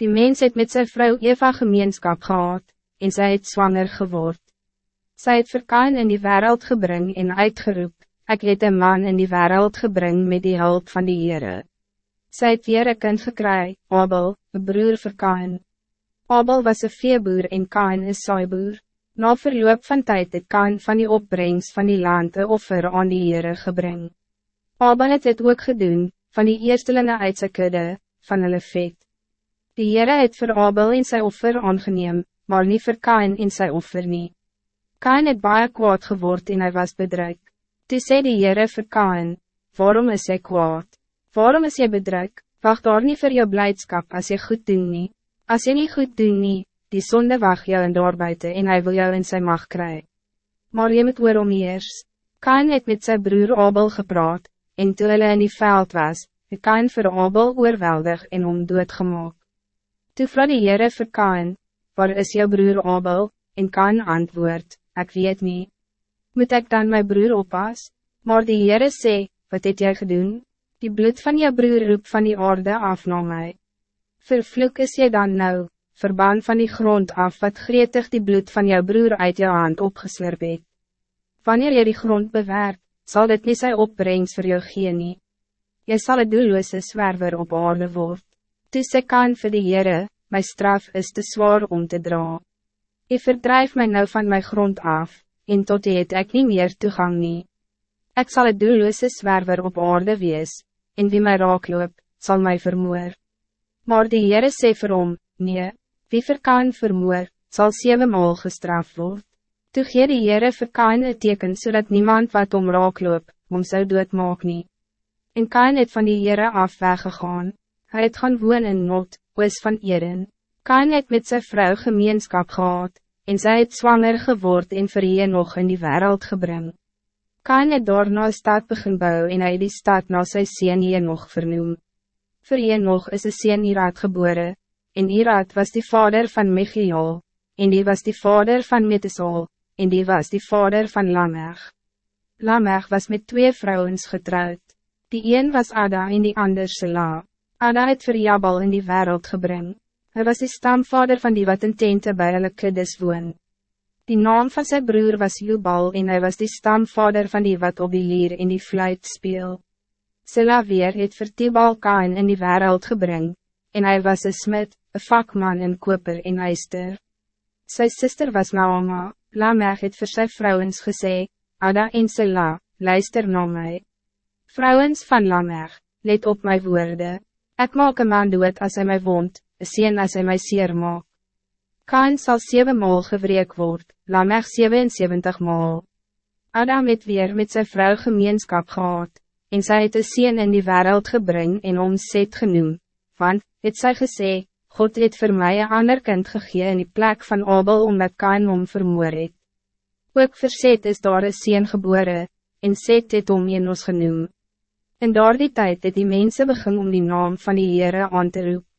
Die mens het met zijn vrouw Eva gemeenschap gehad, en zij het zwanger geword. Zij het verkaan in die wereld gebring en uitgeroep, ik het een man in die wereld gebring met die hulp van die Heere. Zij het weer een kind gekry, Abel, een broer verkaan. Abel was een veeboer en Kain is saaiboer. Na verloop van tijd het Kain van die opbrengst van die land een offer aan die Heere gebring. Abel het het ook gedoen, van die eerstelinge uit sy kudde, van hulle vet. Die Heere het vir Abel in sy offer aangeneem, maar niet vir Kain in sy offer nie. Kain het baie kwaad geword en hij was bedruk. Toe sê die Heere vir Kain, waarom is jy kwaad? Waarom is jy bedruk? Wacht daar niet voor jou blijdschap als je goed doen nie. Als je niet goed doen nie, die zonde wacht jou in doorbuiten en hij wil jou in zijn macht krijgen. Maar je moet waarom eers. Kain het met zijn broer Abel gepraat, en toe hulle in die veld was, het Kain vir Abel oorweldig en om doodgemaak. Toe vra die Heere vir Kain, waar is jou broer Abel, en Kain antwoord, ik weet niet. Moet ik dan mijn broer oppas? Maar die Heere sê, wat het jy gedoen? Die bloed van je broer roep van die orde af na my. Vervloek is jy dan nou, verbaan van die grond af wat gretig die bloed van jou broer uit jou hand opgeslurp het. Wanneer jy die grond bewerkt, zal dit niet sy opbrengs voor jou gee nie. Jy sal een doelloose zwerver op aarde word. Toe sê kan vir die Heere, my straf is te zwaar om te dra. Je verdrijf mij nou van mijn grond af, en tot die het ek nie meer toegang nie. Ek sal een doelloose zwerver op aarde wees, en wie mij raakloop, zal mij vermoor. Maar die Heere sê vir hom, nee, wie vir kan vermoor, sal maal gestraft word. Toe gee die Heere vir Kain een teken, zodat niemand wat om raakloop, om zou doodmaak nie. En Kain het van die Heere af weggegaan, hy het gaan woon in Not, oos van Eren. Kain het met zijn vrouw gemeenschap gehad, en zij het zwanger geword en vir nog in die wereld gebring. Kain het daarna een stad begin bou en hy die stad na sy sien nog vernoem. Vir nog is een sien Iraad gebore, en Iraad was die vader van Michiel, en die was die vader van Metesol, en die was die vader van Lamech. Lamech was met twee vrouwens getrouwd. Die een was Ada en die ander Sela. Ada het vir Jabal in die wereld gebring. Hij was de stamvader van die wat in tente bij hulle kuddes woon. Die naam van zijn broer was Jubal en hij was de stamvader van die wat op die lier in die fluit speel. Sela weer het vir Tibal Kain in die wereld gebring, en hij was een smid, een vakman in koper en ijster. Sy sister was Naoma, Lamech het vir sy vrouwens gesê, Ada en Sela, luister na my. Vrouwens van Lamech, let op my woorden. Ik maak een man dood als hij mij woont, een sien as hy my seer maak. Kain sal 7 maal gewreek word, Lamech 77 maal. Adam het weer met zijn vrouw gemeenschap gehad, en sy het een sien in die wereld gebring en om Seth genoem, want, het sy gesê, God het voor mij een ander kind gegee in die plek van Abel omdat Kain om vermoor het. Ook vir Seth is daar een sien gebore, en Seth het om Enos genoem. In daar die tijd het die mensen begin om die naam van die Heere aan te roep.